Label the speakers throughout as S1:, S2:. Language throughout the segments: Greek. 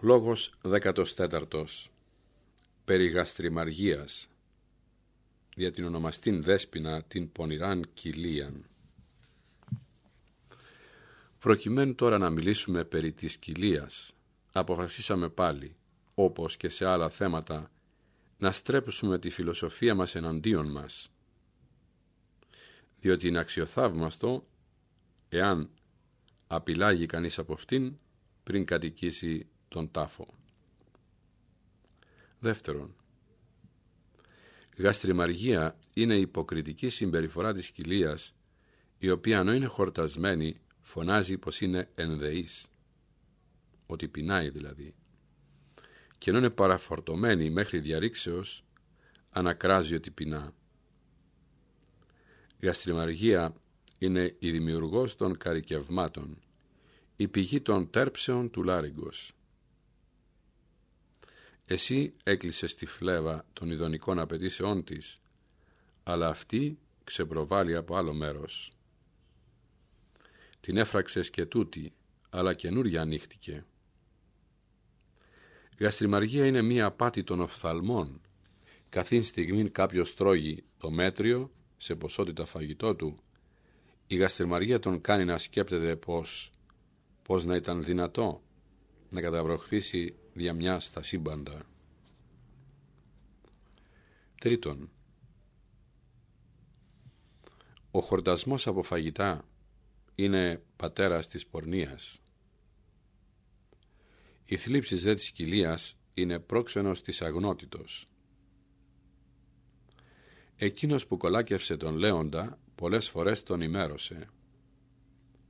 S1: Λόγος 14 Περί γαστριμαργίας για την ονομαστήν δέσποινα την πονηράν κοιλίαν. Προκειμένου τώρα να μιλήσουμε περί της κοιλίας, αποφασίσαμε πάλι, όπως και σε άλλα θέματα, να στρέψουμε τη φιλοσοφία μας εναντίον μας. Διότι είναι αξιοθαύμαστο, εάν απειλάγει κανείς από αυτήν, πριν κατοικήσει τον τάφο. Δεύτερον, γαστριμαργία είναι η υποκριτική συμπεριφορά της κοιλίας, η οποία αν είναι χορτασμένη φωνάζει πως είναι ενδεής, ότι πεινάει δηλαδή, και ενώ είναι παραφορτωμένη μέχρι διαρρήξεως, ανακράζει ότι πεινά. Γαστριμαργία είναι η δημιουργός των καρικευμάτων, η πηγή των τέρψεων του λάριγκος. Εσύ έκλεισες τη φλέβα των ειδονικών απαιτήσεών της, αλλά αυτή ξεπροβάλλει από άλλο μέρος. Την έφραξες και τούτη, αλλά καινούρια ανοίχτηκε. Γαστριμαργία είναι μία απάτη των οφθαλμών. Καθήν στιγμή κάποιος τρώγει το μέτριο σε ποσότητα φαγητό του, η γαστριμαργία τον κάνει να σκέπτεται πως, πως να ήταν δυνατό να καταβροχθήσει μια στα σύμπαντα. Τρίτον, ο χορτασμός από φαγητά είναι πατέρας της πορνείας. Η θλίψη δε της κοιλίας είναι πρόξενος της αγνότητος. Εκείνος που κολάκευσε τον Λέοντα πολλές φορές τον ημέρωσε.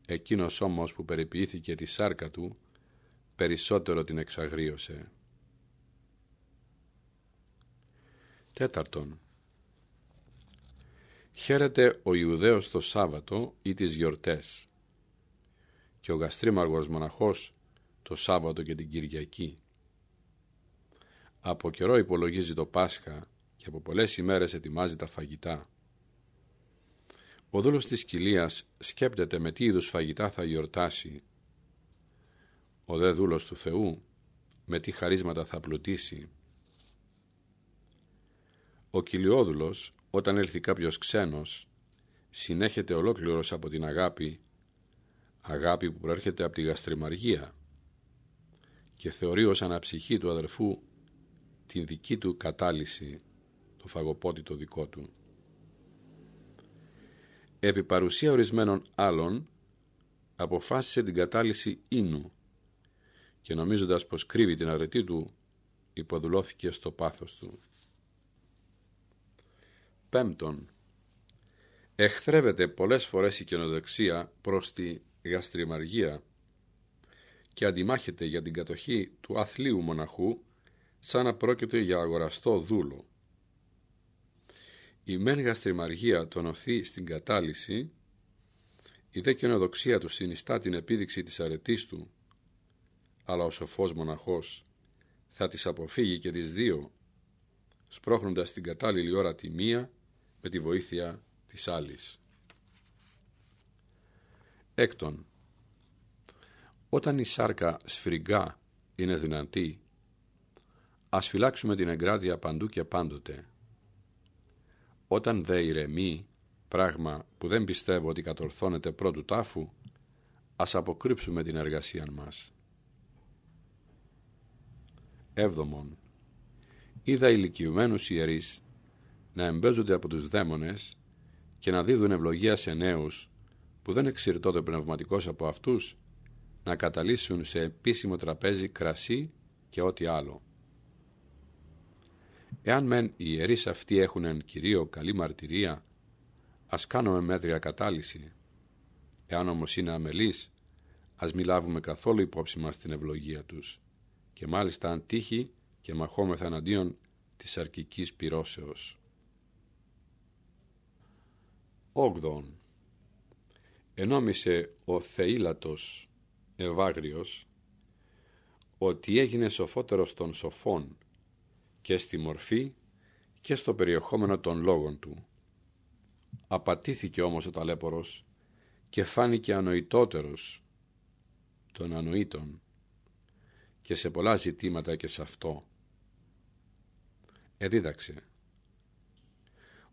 S1: Εκείνος όμως που περιποιήθηκε τη σάρκα του περισσότερο την εξαγρίωσε. Τέταρτον. Χαίρεται ο Ιουδαίος το Σάββατο ή τις γιορτές και ο γαστρίμαργος μοναχός το Σάββατο και την Κυριακή. Από καιρό υπολογίζει το Πάσχα και από πολλές ημέρες ετοιμάζει τα φαγητά. Ο δούλος της κοιλίας σκέπτεται με τι είδους φαγητά θα γιορτάσει ο δε δούλος του Θεού με τι χαρίσματα θα πλουτίσει. Ο κοιλιόδουλος όταν έλθει κάποιος ξένος συνέχεται ολόκληρος από την αγάπη αγάπη που προέρχεται από τη γαστριμαργία και θεωρεί ως αναψυχή του αδερφού την δική του κατάλυση, το φαγοπότη το δικό του. Επί παρουσία ορισμένων άλλων αποφάσισε την κατάλυση ίνου και νομίζοντας πως κρύβει την αρετή του, υποδουλώθηκε στο πάθος του. Πέμπτον, εχθρεύεται πολλές φορές η καινοδεξία προς τη γαστριμαργία και αντιμάχεται για την κατοχή του αθλίου μοναχού σαν να πρόκειται για αγοραστό δούλο. Η μεν γαστριμαργία τον οθεί στην κατάλυση, η δε καινοδοξία του συνιστά την επίδειξη της αρετής του αλλά ο σοφός μοναχός θα τις αποφύγει και τις δύο, σπρώχνοντας την κατάλληλη ώρα τη μία με τη βοήθεια της άλλης. Έκτον, όταν η σάρκα σφυριγγά είναι δυνατή, ας φυλάξουμε την εγκράτεια παντού και πάντοτε. Όταν δε ηρεμεί, πράγμα που δεν πιστεύω ότι κατορθώνεται πρώτου τάφου, ας αποκρύψουμε την εργασία μας. Έβδομον. Είδα ηλικιωμένους ιερείς να εμπέζονται από τους δαίμονες και να δίδουν ευλογία σε νέους που δεν εξηρτώνται πνευματικός από αυτούς να καταλύσουν σε επίσημο τραπέζι κρασί και ό,τι άλλο. Εάν μεν οι ιερείς αυτοί έχουν εν κυρίω καλή μαρτυρία, ας κάνουμε μέτρια κατάλυση. Εάν όμως είναι αμελείς, ας μιλάβουμε καθόλου υπόψη μας την ευλογία τους και μάλιστα αν τύχει και μαχόμεθα εναντίον της αρκικής πυρώσεως. Όγδον. Ενόμισε ο θεήλατος Ευάγριος ότι έγινε σοφότερος των σοφών και στη μορφή και στο περιεχόμενο των λόγων του. Απατήθηκε όμως ο ταλέπορος και φάνηκε ανοητότερος των ανοήτων και σε πολλά ζητήματα και σε αυτό. Εδίδαξε.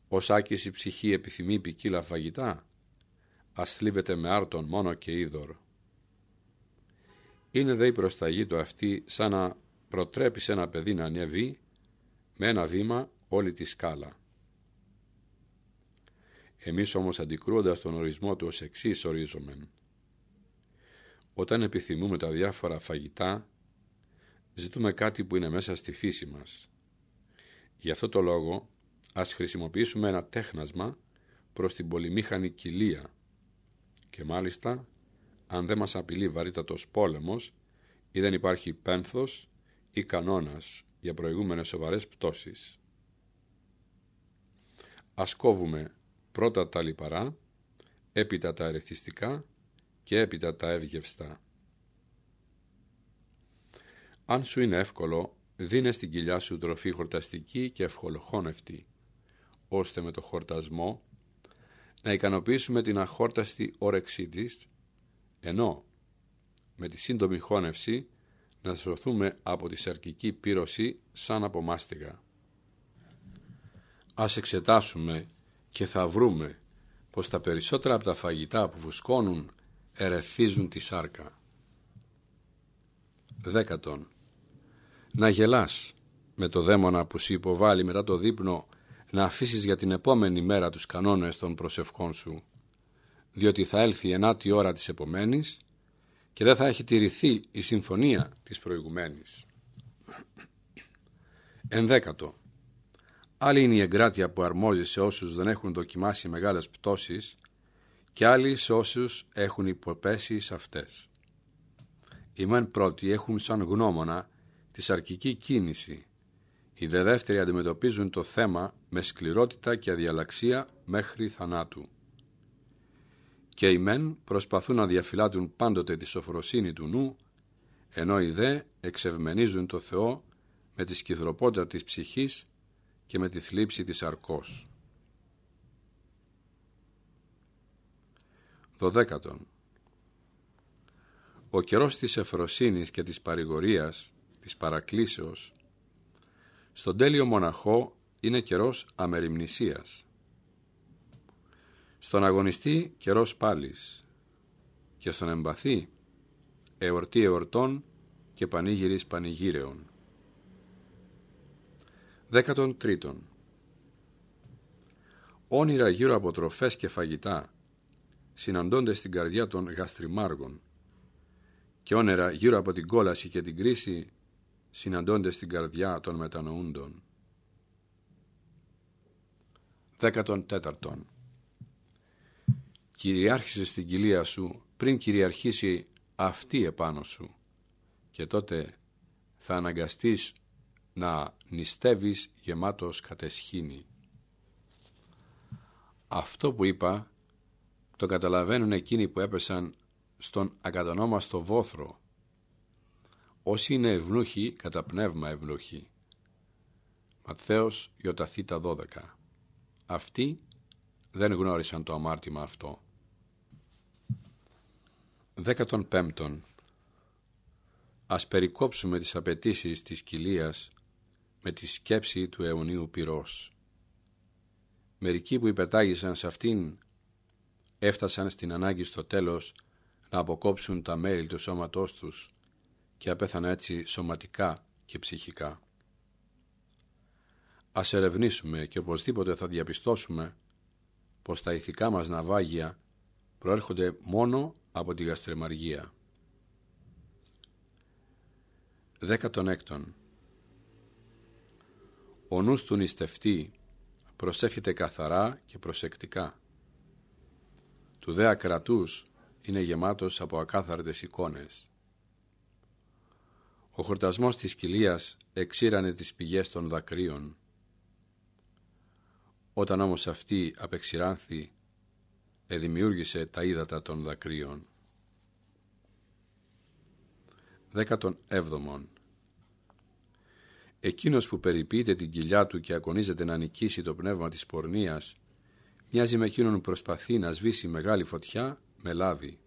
S1: Ως άκηση ψυχή επιθυμεί ποικίλα φαγητά, ας θλίβεται με άρτον μόνο και είδωρ. Είναι δε η προσταγή του αυτή σαν να προτρέπει σε ένα παιδί να ανέβει με ένα βήμα όλη τη σκάλα. Εμείς όμως αντικρούοντας τον ορισμό του ως εξής ορίζομεν. Όταν επιθυμούμε τα διάφορα φαγητά, ζητούμε κάτι που είναι μέσα στη φύση μας. Γι' αυτό το λόγο ας χρησιμοποιήσουμε ένα τέχνασμα προς την πολυμήχανη κοιλία και μάλιστα αν δεν μας απειλεί βαρύτατος πόλεμος ή δεν υπάρχει πένθος ή κανόνας για προηγούμενες σοβαρές πτώσεις. Ας κόβουμε πρώτα τα λιπαρά, έπειτα τα ερεθιστικά και έπειτα τα εύγευστα. Αν σου είναι εύκολο, δίνε στην κοιλιά σου τροφή χορταστική και ευχολοχώνευτη, ώστε με το χορτασμό να ικανοποιήσουμε την αχόρταστη όρεξή της, ενώ με τη σύντομη χώνευση να σωθούμε από τη σαρκική πύρωση σαν από μάστιγα. Ας εξετάσουμε και θα βρούμε πως τα περισσότερα από τα φαγητά που φουσκώνουν ερεθίζουν τη σάρκα. Δέκατον. Να γελάς με το δαίμονα που σου υποβάλλει μετά το δείπνο να αφήσεις για την επόμενη μέρα τους κανόνες των προσευχών σου, διότι θα έλθει ενάτη ώρα της επομένης και δεν θα έχει τηρηθεί η συμφωνία της προηγουμένης. Ενδέκατο. Άλλη είναι η εγκράτεια που αρμόζει σε όσους δεν έχουν δοκιμάσει μεγάλες πτώσεις και άλλοι σε όσους έχουν υποπέσει σε αυτές. Οι μεν πρώτοι έχουν σαν γνώμονα της σαρκική κίνηση. Οι δε δεύτεροι αντιμετωπίζουν το θέμα με σκληρότητα και αδιαλαξία μέχρι θανάτου. Και οι μεν προσπαθούν να διαφυλάτουν πάντοτε τη σοφροσύνη του νου, ενώ οι δε εξευμενίζουν το Θεό με τη σκυθροπότητα της ψυχής και με τη θλίψη της αρκός. Δωδέκατον. Ο καιρός της ευφροσύνης και της παρηγορίας, της παρακλήσεως, στον τέλειο μοναχό είναι καιρός αμεριμνησίας. Στον αγωνιστή καιρός πάλης και στον εμπαθή εορτή εορτών και πανήγυρης πανηγύρεων. Δέκατον τρίτον. Όνειρα γύρω από τροφές και φαγητά συναντώνται στην καρδιά των γαστριμάργων και όνειρα γύρω από την κόλαση και την κρίση συναντώνται στην καρδιά των μετανοούντων. Δέκατον τέταρτον. Κυριάρχησε στην κοιλία σου πριν κυριαρχήσει αυτή επάνω σου και τότε θα αναγκαστείς να νηστεύεις γεμάτος κατεσχήνη. Αυτό που είπα το καταλαβαίνουν εκείνοι που έπεσαν στον ακατανόμαστο βόθρο. Όσοι είναι ευνούχοι, κατά πνεύμα ευνούχοι. Ματθαίος Ιωταθήτα 12. Αυτοί δεν γνώρισαν το αμάρτημα αυτό. Δέκατον πέμπτον. Ας περικόψουμε τις απαιτήσεις της κοιλίας με τη σκέψη του αιωνίου πυρός. Μερικοί που υπετάγησαν σε αυτήν έφτασαν στην ανάγκη στο τέλος να αποκόψουν τα μέλη του σώματός τους και απέθαναν έτσι σωματικά και ψυχικά. Ας ερευνήσουμε και οπωσδήποτε θα διαπιστώσουμε πως τα ηθικά μας ναυάγια προέρχονται μόνο από τη γαστρεμαργία. Δέκατον έκτον. Ο νους του νηστευτή προσεύχεται καθαρά και προσεκτικά. Του δε ακρατούς είναι γεμάτος από ακάθαρτες εικόνες. Ο χορτασμός της κοιλίας εξήρανε τις πηγές των δακρύων. Όταν όμως αυτή απεξηράνθη, εδημιούργησε τα ύδατα των δακρύων. Δέκατον έβδομον. Εκείνος που περιποιείται την κοιλιά του και αγωνίζεται να νικήσει το πνεύμα της πορνείας, μοιάζει με εκείνον που προσπαθεί να σβήσει μεγάλη φωτιά με λάδι.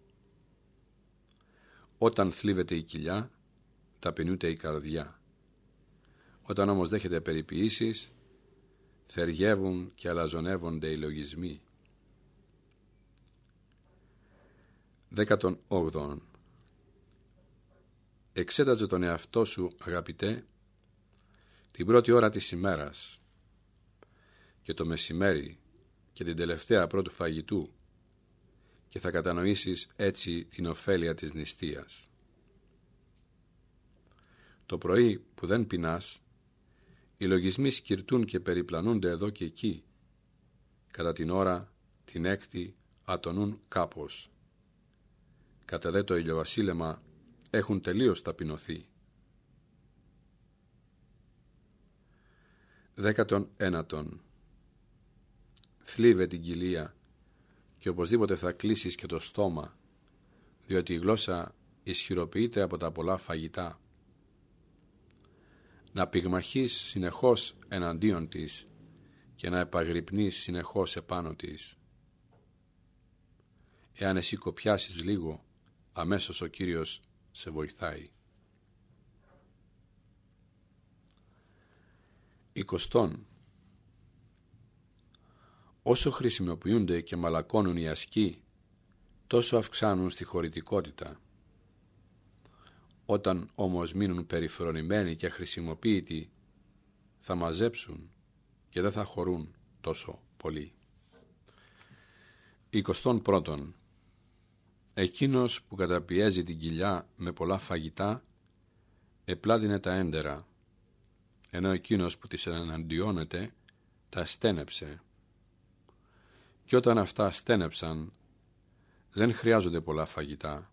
S1: Όταν θλίβεται η κοιλιά, ταπεινούται η καρδιά. Όταν όμως δέχεται περιποιήσεις, θεργεύουν και αλαζονεύονται οι λογισμοί. 18. Εξέταζε τον εαυτό σου, αγαπητέ, την πρώτη ώρα της ημέρας και το μεσημέρι και την τελευταία πρώτου φαγητού και θα κατανοήσεις έτσι την ωφέλεια της νηστείας. Το πρωί που δεν πεινάς, οι λογισμοί σκυρτούν και περιπλανούνται εδώ και εκεί. Κατά την ώρα, την έκτη, ατονούν κάπως. Κατά δε το ηλιοβασίλεμα έχουν τελείως ταπεινωθεί. Δέκατον ένατον Θλίβε την κοιλία και οπωσδήποτε θα κλείσεις και το στόμα, διότι η γλώσσα ισχυροποιείται από τα πολλά φαγητά. Να πυγμαχείς συνεχώς εναντίον της και να επαγρυπνείς συνεχώς επάνω της. Εάν εσύ κοπιάσεις λίγο, αμέσως ο Κύριος σε βοηθάει. Εικοστόν Όσο χρησιμοποιούνται και μαλακώνουν οι ασκοί, τόσο αυξάνουν στη χωρητικότητα. Όταν όμως μείνουν περιφρονημένοι και χρησιμοποιητοί, θα μαζέψουν και δεν θα χωρούν τόσο πολύ. 21. Εκείνος που καταπιέζει την κοιλιά με πολλά φαγητά επλάτινε τα έντερα, ενώ εκείνος που τις εναντιώνεται τα στένεψε και όταν αυτά στένεψαν δεν χρειάζονται πολλά φαγητά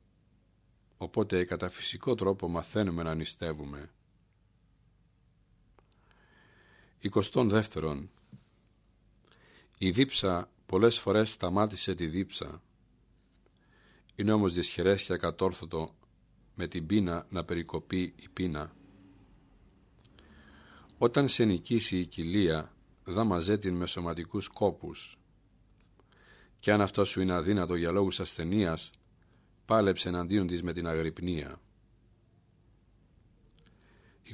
S1: οπότε κατά φυσικό τρόπο μαθαίνουμε να νηστεύουμε. 22. Η δίψα πολλές φορές σταμάτησε τη δίψα. Είναι όμως δυσχερές και ακατόρθωτο με την πείνα να περικοπεί η πείνα. Όταν σε νικήσει η κοιλία, δά μαζέτην με σωματικούς κόπους και αν αυτό σου είναι αδύνατο για λόγους ασθενείας, πάλεψε εναντίον της με την αγρυπνία.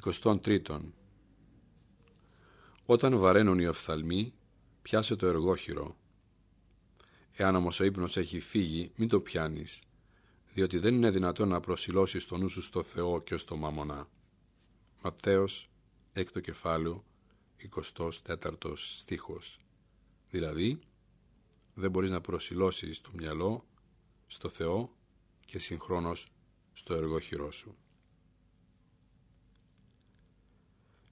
S1: 23. Όταν βαραίνουν οι οφθαλμοί, πιάσε το εργόχειρο. Εάν όμως ο ύπνος έχει φύγει, μην το πιάνεις, διότι δεν είναι δυνατόν να προσιλώσεις τον νου σου στο Θεό και στο μαμονά. Ματθαίος, έκτο κεφάλαιο, 24 στίχος. Δηλαδή, δεν μπορείς να προσιλώσεις το μυαλό στο Θεό και συγχρόνως στο εργόχειρό σου.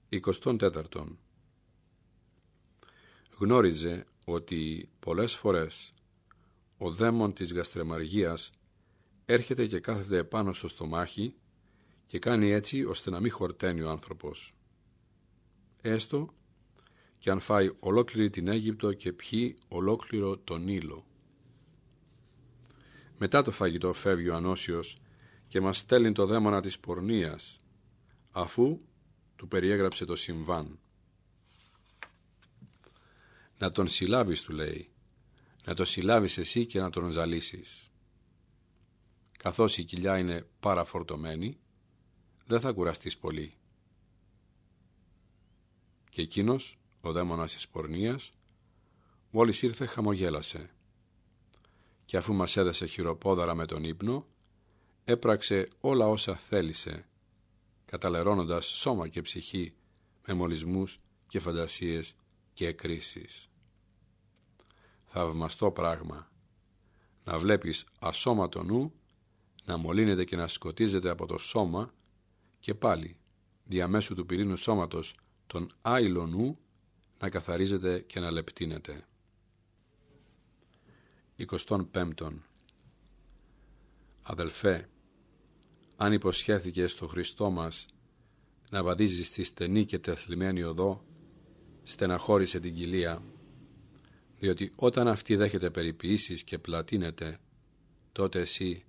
S1: 24. Γνώριζε ότι πολλές φορές ο δαίμον της γαστρεμαργίας έρχεται και κάθεται επάνω στο στομάχι και κάνει έτσι ώστε να μην χορταίνει ο άνθρωπος. Έστω και αν φάει ολόκληρη την Αίγυπτο και πιει ολόκληρο τον Ήλο. Μετά το φαγητό φεύγει ο Ανώσιος και μας στέλνει το δαίμονα της πορνείας, αφού του περιέγραψε το συμβάν. Να τον συλλάβεις, του λέει, να το συλλάβεις εσύ και να τον ζαλίσεις. Καθώς η κοιλιά είναι παραφορτωμένη, δεν θα κουραστείς πολύ. Και εκείνος ο δαίμονας της πορνείας, μόλις ήρθε χαμογέλασε και αφού μας έδεσε χειροπόδαρα με τον ύπνο, έπραξε όλα όσα θέλησε, καταλερώνοντας σώμα και ψυχή με μολυσμούς και φαντασίες και εκκρίσεις. Θαυμαστό πράγμα, να βλέπεις ασώματο νου, να μολύνεται και να σκοτίζεται από το σώμα και πάλι διαμέσου του πυρήνου σώματος τον άϊλο νου να καθαρίζεται και να λεπτύνεται. 25. Αδελφέ, αν υποσχέθηκες στο Χριστό μας να βαδίζεις στη στενή και τεθλιμμένη οδό, στεναχώρησε την κοιλία, διότι όταν αυτή δέχεται περιποιήσεις και πλατείνεται, τότε εσύ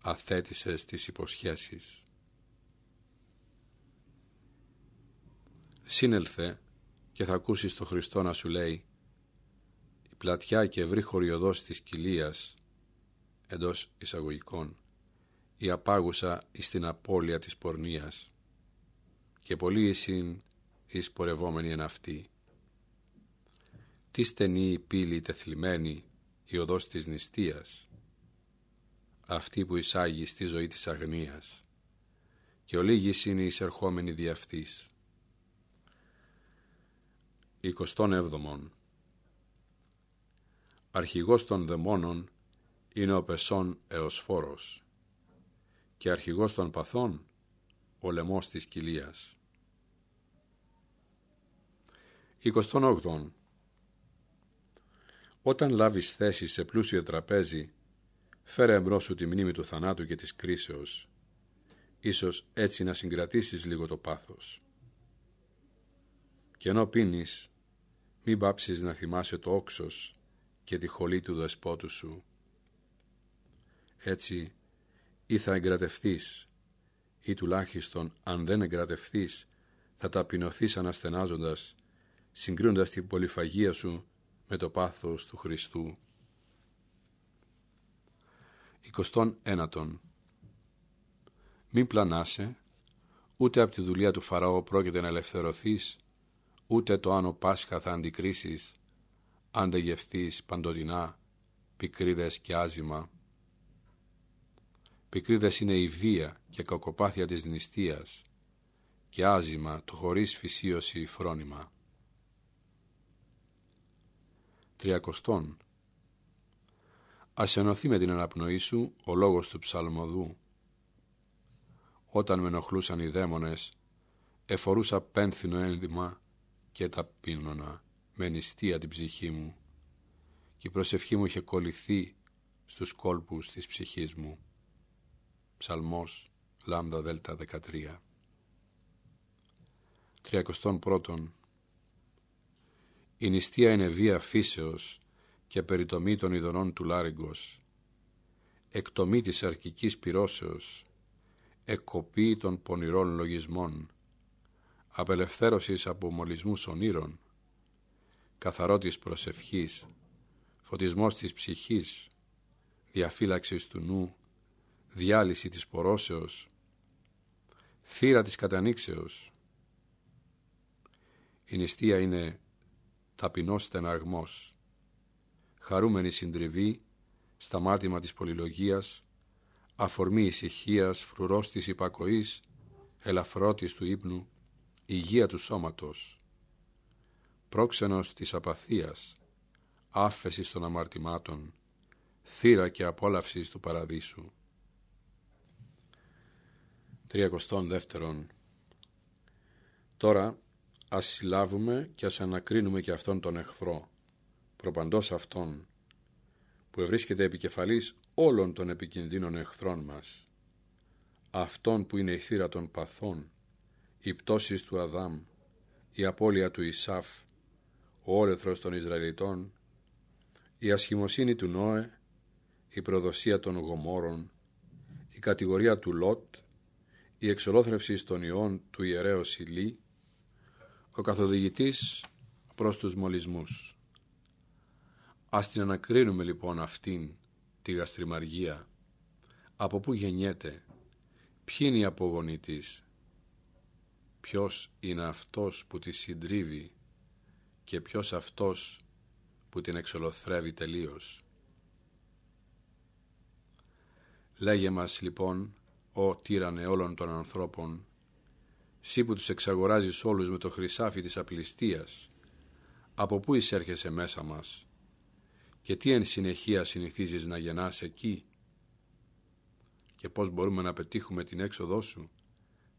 S1: αθέτησες τις υποσχέσεις. Σύνελθε και θα ακούσεις το Χριστό να σου λέει «Η πλατιά και ευρύ χωριοδός της κοιλίας» εντός εισαγωγικών «η απάγουσα εις την απώλεια της πορνείας». και πολύ εισήν εις πορευόμενη εν αυτή. Τι στενή η πύλη τεθλιμένη η οδός της νηστείας, αυτή που εισάγει στη ζωή της αγνίας και ο λίγης είναι εισερχόμενη δι' αυτής. 27. Αρχηγός των δαιμόνων είναι ο πεσόν εωσφόρος και αρχηγός των παθών ο λαιμός της κοιλίας. 28. Όταν λάβεις θέση σε πλούσιο τραπέζι, φέρε εμπρός σου τη μνήμη του θανάτου και της κρίσεως, ίσως έτσι να συγκρατήσεις λίγο το πάθος. Και ενώ πίνεις, μην πάψεις να θυμάσαι το όξος και τη χολή του δεσπότου σου. Έτσι, ή θα εγκρατευθείς, ή τουλάχιστον αν δεν εγκρατευθείς, θα ταπεινωθείς αναστενάζοντας, συγκρίνοντας την πολυφαγία σου με το πάθος του Χριστού. 21. Μην πλανάσαι, ούτε από τη δουλειά του Φαραώ πρόκειται να ελευθερωθείς, ούτε το άνω Πάσχα θα αντικρίσεις, αν δεν γευθείς παντοτινά, πικρίδες και άζημα. Πικρίδες είναι η βία και κακοπάθεια της νηστείας και άζημα το χωρίς φυσίωση φρόνημα. Τριακοστόν. Ας ενωθεί με την αναπνοή σου ο λόγος του ψαλμοδού. Όταν με ενοχλούσαν οι δαίμονες, εφορούσα πένθυνο ένδυμα και ταπείνωνα με νηστεία την ψυχή μου και η προσευχή μου είχε κολληθεί στους κόλπους της ψυχής μου. Ψαλμός, λάμδα δέλτα 13. Τριακοστόν πρώτον. Η νηστεία είναι βία φύσεως και περιτομή των ειδονών του λάριγκος, εκτομή της αρκικής πυρώσεως, εκκοπή των πονηρών λογισμών, απελευθέρωσης από μολυσμούς ονείρων, καθαρότης προσευχής, φωτισμός της ψυχής, διαφύλαξης του νου, διάλυση της πορώσεως, θύρα της κατανοίξεως. Η νηστεία είναι ταπεινός στεναγμός, χαρούμενη συντριβή, σταμάτημα της πολυλογίας, αφορμή ησυχίας, φρουρός της υπακοής, ελαφρότης του ύπνου, υγεία του σώματος, πρόξενος της απαθίας, άφεση των αμαρτημάτων, θύρα και απόλαυσης του παραδείσου. δεύτερον. Τώρα ας συλλάβουμε και ας ανακρίνουμε και αυτόν τον εχθρό, προπαντός αυτόν, που ευρίσκεται επικεφαλής όλων των επικινδύνων εχθρών μας, αυτόν που είναι η θύρα των παθών, η πτώση του Αδάμ, η απώλεια του Ισάφ, ο όρεθρος των Ισραηλιτών, η ασχημοσύνη του Νόε, η προδοσία των Γομόρων, η κατηγορία του Λότ, η εξολόθρευση των ιών του ιερέως Σιλή, ο καθοδηγητής προς τους μολυσμούς. Ας την ανακρίνουμε λοιπόν αυτήν τη γαστριμαργία, από πού γεννιέται, ποιοι είναι οι απογονοί της, ποιος είναι αυτός που τη συντρίβει και ποιος αυτός που την εξολοθρεύει τελείως; Λέγε μας λοιπόν, ο τύρανε όλων των ανθρώπων, σύ που τους εξαγοράζεις όλους με το χρυσάφι της απληστίας, από πού εισέρχεσαι μέσα μας και τι εν συνεχεία συνηθίζεις να γεννάς εκεί; Και πώς μπορούμε να πετύχουμε την έξοδό σου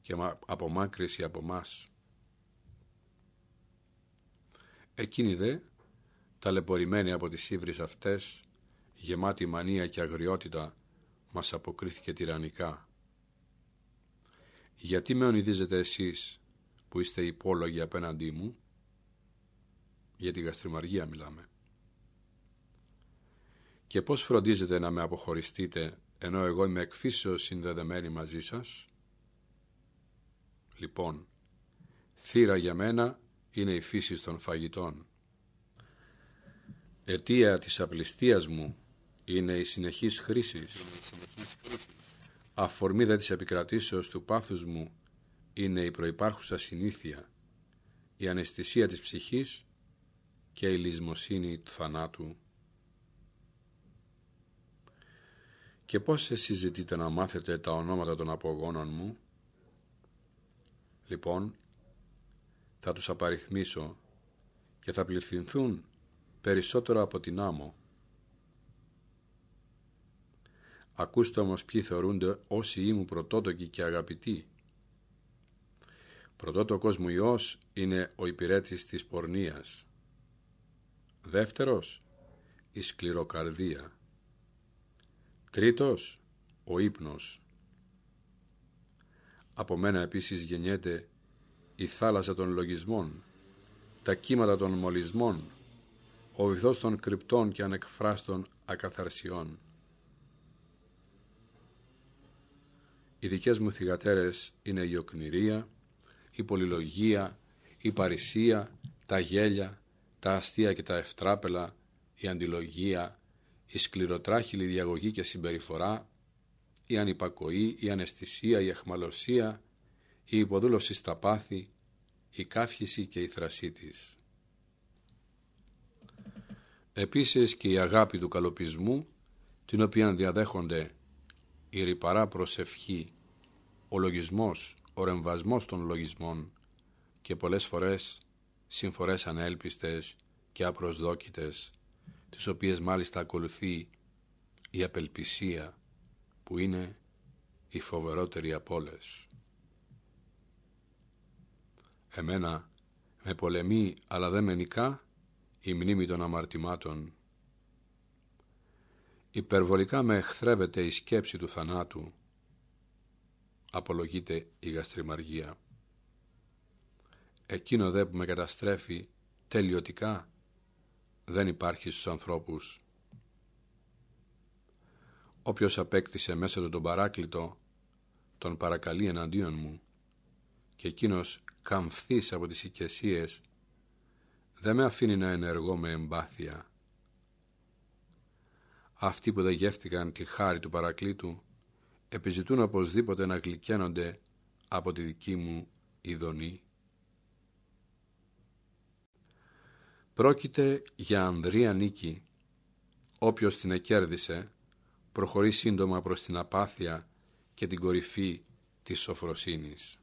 S1: και απομάκρυση από μας; Εκείνη δε, ταλαιπωρημένη από τις ύβρις αυτές, γεμάτη μανία και αγριότητα, μας αποκρίθηκε τυραννικά. Γιατί με ονειδίζετε εσείς που είστε υπόλογοι απέναντί μου, για τη γαστριμαργία μιλάμε. Και πώς φροντίζετε να με αποχωριστείτε ενώ εγώ είμαι εκφύσεως συνδεδεμένη μαζί σας; Λοιπόν, θύρα για μένα είναι η φύση των φαγητών. Αιτία της απληστίας μου είναι η συνεχής χρήση. Αφορμή δε της επικρατήσεως του πάθους μου είναι η προϋπάρχουσα συνήθεια, η αναισθησία της ψυχής και η λησμοσύνη του θανάτου. Και πώς εσείς ζητείτε να μάθετε τα ονόματα των απογόνων μου; Λοιπόν, θα τους απαριθμίσω και θα πληθυνθούν περισσότερο από την άμμο. Ακούστε όμως ποιοι θεωρούνται όσοι ήμουν πρωτότοκοι και αγαπητοί. Πρωτότοκος μου Υιός είναι ο υπηρέτης της πορνείας. Δεύτερος, η σκληροκαρδία. Τρίτος, ο ύπνος. Από μένα επίσης γεννιέται η θάλασσα των λογισμών, τα κύματα των μολυσμών, ο βυθός των κρυπτών και ανεκφράστων ακαθαρσιών. Οι δικές μου θυγατέρες είναι η οκνηρία, η πολυλογία, η παρησία, τα γέλια, τα αστεία και τα ευτράπελα, η αντιλογία, η σκληροτράχυλη διαγωγή και συμπεριφορά, η ανυπακοή, η αναισθησία, η εχμαλωσία, η υποδούλωση στα πάθη, η κάφηση και η θρασή της. Επίσης και η αγάπη του καλοπισμού, την οποία διαδέχονται η ρηπαρά προσευχή, ο λογισμός, ο ρεμβασμός των λογισμών και πολλές φορές συμφορές ανέλπιστες και απροσδόκητες, τις οποίες μάλιστα ακολουθεί η απελπισία που είναι η φοβερότερη από όλες. Εμένα με πολεμεί αλλά δεν με νικά η μνήμη των αμαρτημάτων. Υπερβολικά με εχθρεύεται η σκέψη του θανάτου. Απολογείται η γαστριμαργία. Εκείνο δε που με καταστρέφει τελειωτικά δεν υπάρχει στους ανθρώπους. Όποιος απέκτησε μέσα του τον παράκλητο τον παρακαλεί εναντίον μου και εκείνος καμφθείς από τις οικεσίες δεν με αφήνει να ενεργώ με εμπάθεια. Αυτοί που δεν γεύτηκαν τη χάρη του παρακλήτου επιζητούν οπωσδήποτε να γλυκένονται από τη δική μου ειδονή. Πρόκειται για ανδρεία νίκη. Όποιος την εκέρδισε προχωρεί σύντομα προς την απάθεια και την κορυφή της σοφροσύνης.